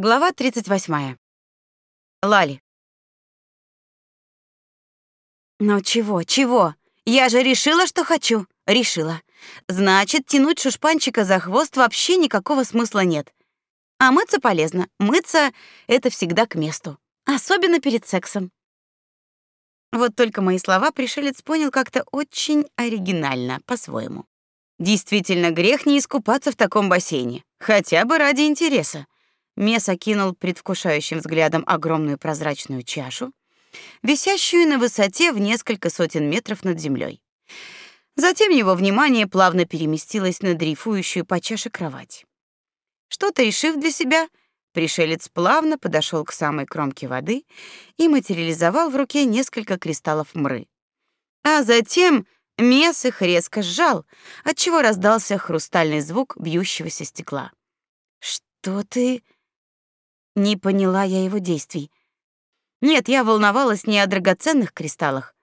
Глава 38. Лали. Ну чего, чего? Я же решила, что хочу. Решила. Значит, тянуть шушпанчика за хвост вообще никакого смысла нет. А мыться полезно. Мыться это всегда к месту, особенно перед сексом. Вот только мои слова пришелец понял как-то очень оригинально, по-своему. Действительно, грех не искупаться в таком бассейне, хотя бы ради интереса. Мес окинул предвкушающим взглядом огромную прозрачную чашу, висящую на высоте в несколько сотен метров над землей. Затем его внимание плавно переместилось на дрейфующую по чаше кровать. Что-то решив для себя, пришелец плавно подошел к самой кромке воды и материализовал в руке несколько кристаллов мры. А затем Мес их резко сжал, отчего раздался хрустальный звук бьющегося стекла. «Что ты...» Не поняла я его действий. Нет, я волновалась не о драгоценных кристаллах.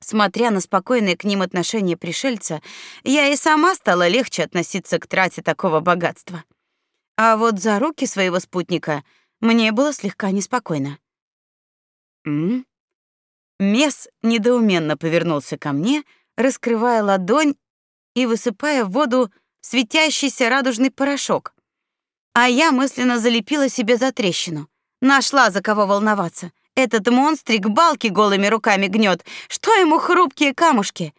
Смотря на спокойное к ним отношение пришельца, я и сама стала легче относиться к трате такого богатства. А вот за руки своего спутника мне было слегка неспокойно. М? Мес недоуменно повернулся ко мне, раскрывая ладонь и высыпая в воду светящийся радужный порошок. А я мысленно залепила себе за трещину. Нашла за кого волноваться. Этот монстрик балки голыми руками гнет. Что ему хрупкие камушки?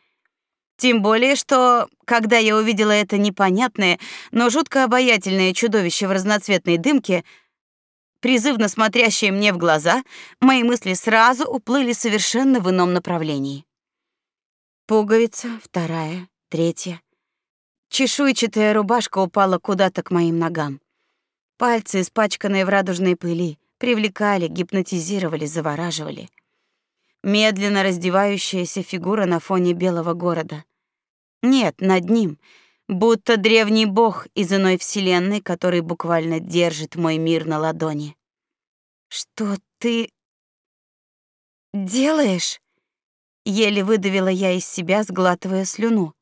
Тем более, что когда я увидела это непонятное, но жутко обаятельное чудовище в разноцветной дымке, призывно смотрящее мне в глаза, мои мысли сразу уплыли совершенно в ином направлении. Пуговица, вторая, третья. Чешуйчатая рубашка упала куда-то к моим ногам. Пальцы, испачканные в радужной пыли, привлекали, гипнотизировали, завораживали. Медленно раздевающаяся фигура на фоне белого города. Нет, над ним, будто древний бог из иной вселенной, который буквально держит мой мир на ладони. Что ты делаешь? Еле выдавила я из себя, сглатывая слюну.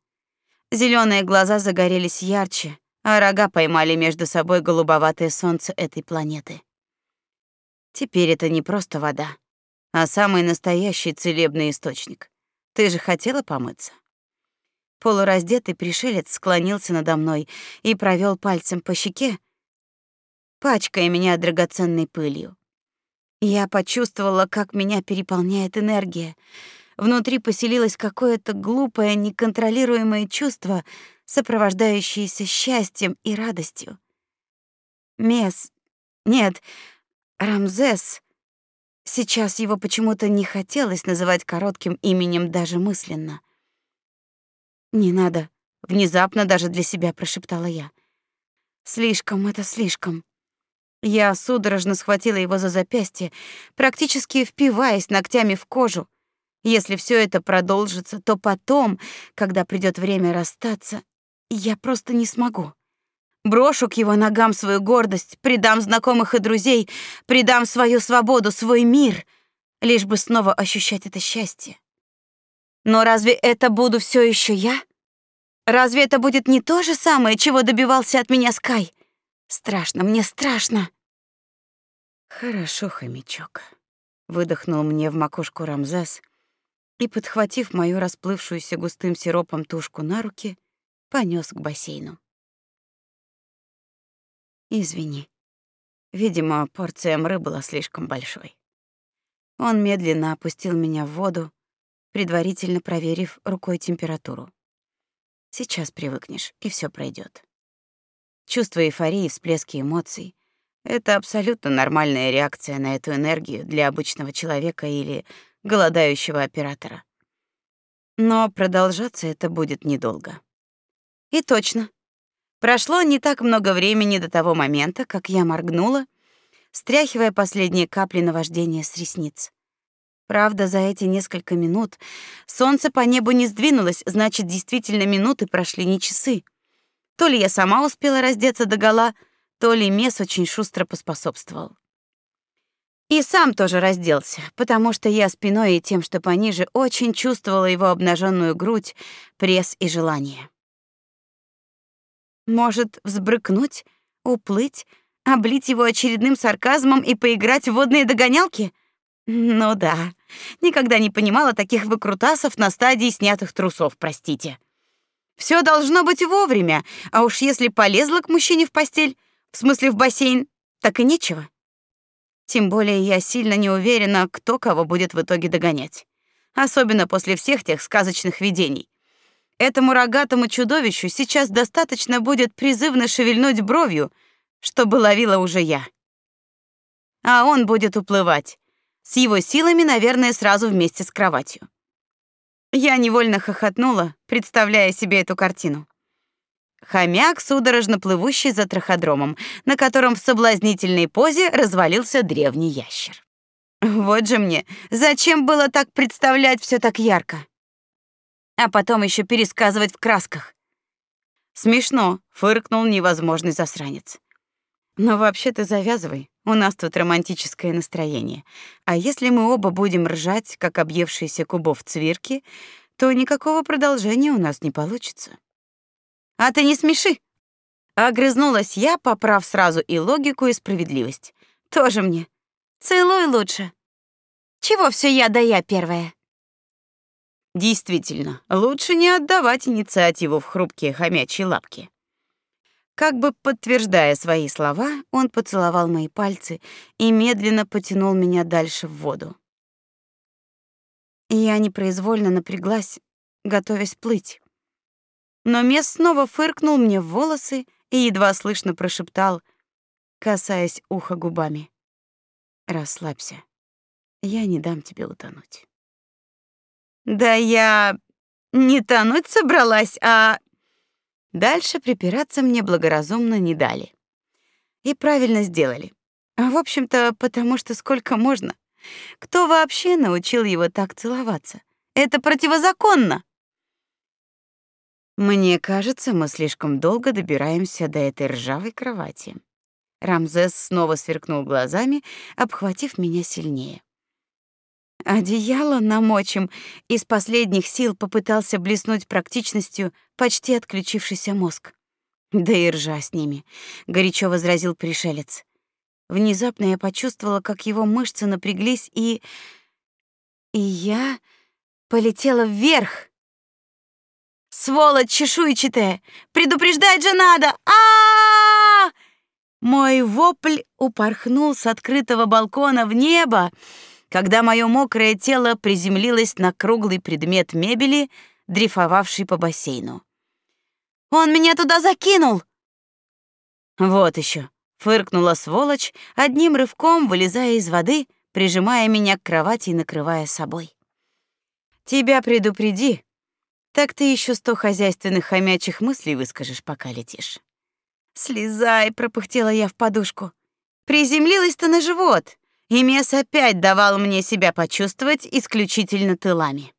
Зеленые глаза загорелись ярче, а рога поймали между собой голубоватое солнце этой планеты. Теперь это не просто вода, а самый настоящий целебный источник. Ты же хотела помыться? Полураздетый пришелец склонился надо мной и провел пальцем по щеке, пачкая меня драгоценной пылью. Я почувствовала, как меня переполняет энергия. Внутри поселилось какое-то глупое, неконтролируемое чувство, сопровождающиеся счастьем и радостью. Мес, нет, Рамзес. Сейчас его почему-то не хотелось называть коротким именем даже мысленно. Не надо, внезапно даже для себя прошептала я. Слишком это слишком. Я судорожно схватила его за запястье, практически впиваясь ногтями в кожу. Если все это продолжится, то потом, когда придет время расстаться, я просто не смогу. Брошу к его ногам свою гордость, предам знакомых и друзей, предам свою свободу, свой мир, лишь бы снова ощущать это счастье. Но разве это буду все еще я? Разве это будет не то же самое, чего добивался от меня Скай? Страшно, мне страшно. Хорошо, хомячок, выдохнул мне в макушку Рамзес и, подхватив мою расплывшуюся густым сиропом тушку на руки, понёс к бассейну. Извини. Видимо, порция мры была слишком большой. Он медленно опустил меня в воду, предварительно проверив рукой температуру. Сейчас привыкнешь, и все пройдет. Чувство эйфории, всплески эмоций — это абсолютно нормальная реакция на эту энергию для обычного человека или голодающего оператора. Но продолжаться это будет недолго. И точно. Прошло не так много времени до того момента, как я моргнула, стряхивая последние капли наваждения с ресниц. Правда, за эти несколько минут солнце по небу не сдвинулось, значит, действительно минуты прошли не часы. То ли я сама успела раздеться догола, то ли Мес очень шустро поспособствовал. И сам тоже разделся, потому что я спиной и тем, что пониже, очень чувствовала его обнаженную грудь, пресс и желание. Может, взбрыкнуть, уплыть, Облить его очередным сарказмом и поиграть в водные догонялки? Ну да. Никогда не понимала таких выкрутасов на стадии снятых трусов, простите. Все должно быть вовремя, а уж если полезла к мужчине в постель, в смысле в бассейн, так и нечего. Тем более я сильно не уверена, кто кого будет в итоге догонять. Особенно после всех тех сказочных видений. Этому рогатому чудовищу сейчас достаточно будет призывно шевельнуть бровью, чтобы ловила уже я. А он будет уплывать, с его силами, наверное, сразу вместе с кроватью. Я невольно хохотнула, представляя себе эту картину. Хомяк, судорожно плывущий за траходромом, на котором в соблазнительной позе развалился древний ящер. Вот же мне, зачем было так представлять все так ярко? А потом еще пересказывать в красках. Смешно, фыркнул невозможный засранец. Но вообще ты завязывай. У нас тут романтическое настроение. А если мы оба будем ржать, как объевшиеся кубов цвирки, то никакого продолжения у нас не получится. А ты не смеши. Огрызнулась я, поправ сразу и логику, и справедливость. Тоже мне. Целуй лучше. Чего все я да я первая? Действительно, лучше не отдавать инициативу в хрупкие хомячьи лапки. Как бы подтверждая свои слова, он поцеловал мои пальцы и медленно потянул меня дальше в воду. Я непроизвольно напряглась, готовясь плыть. Но Мес снова фыркнул мне в волосы и едва слышно прошептал, касаясь уха губами: "Расслабься. Я не дам тебе утонуть". Да я не тонуть собралась, а Дальше припираться мне благоразумно не дали. И правильно сделали. А в общем-то, потому что сколько можно? Кто вообще научил его так целоваться? Это противозаконно. Мне кажется, мы слишком долго добираемся до этой ржавой кровати. Рамзес снова сверкнул глазами, обхватив меня сильнее. Одеяло намочим, из последних сил попытался блеснуть практичностью почти отключившийся мозг. Да и ржа с ними, горячо возразил пришелец. Внезапно я почувствовала, как его мышцы напряглись и и я полетела вверх. Сволочь чешуйчатая, предупреждать же надо. А! -а, Мой вопль упорхнул с открытого балкона в небо когда мое мокрое тело приземлилось на круглый предмет мебели, дрейфовавший по бассейну. Он меня туда закинул. Вот еще, фыркнула сволочь, одним рывком вылезая из воды, прижимая меня к кровати и накрывая собой. Тебя предупреди. Так ты еще сто хозяйственных хомячих мыслей выскажешь, пока летишь. Слезай, пропыхтела я в подушку. Приземлилась-то на живот и Мес опять давал мне себя почувствовать исключительно тылами.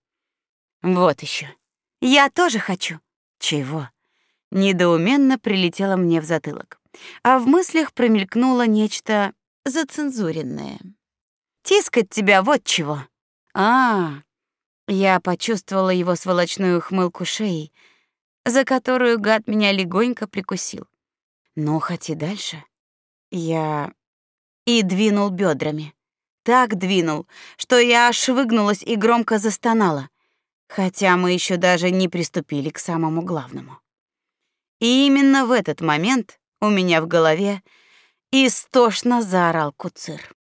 Вот еще. Я тоже хочу. Чего? Недоуменно прилетело мне в затылок. А в мыслях промелькнуло нечто зацензуренное. Тискать тебя вот чего. А, я почувствовала его сволочную хмылку шеи, за которую гад меня легонько прикусил. Но хоть и дальше. Я и двинул бедрами. Так двинул, что я аж выгнулась и громко застонала, хотя мы еще даже не приступили к самому главному. И именно в этот момент у меня в голове истошно заорал куцир.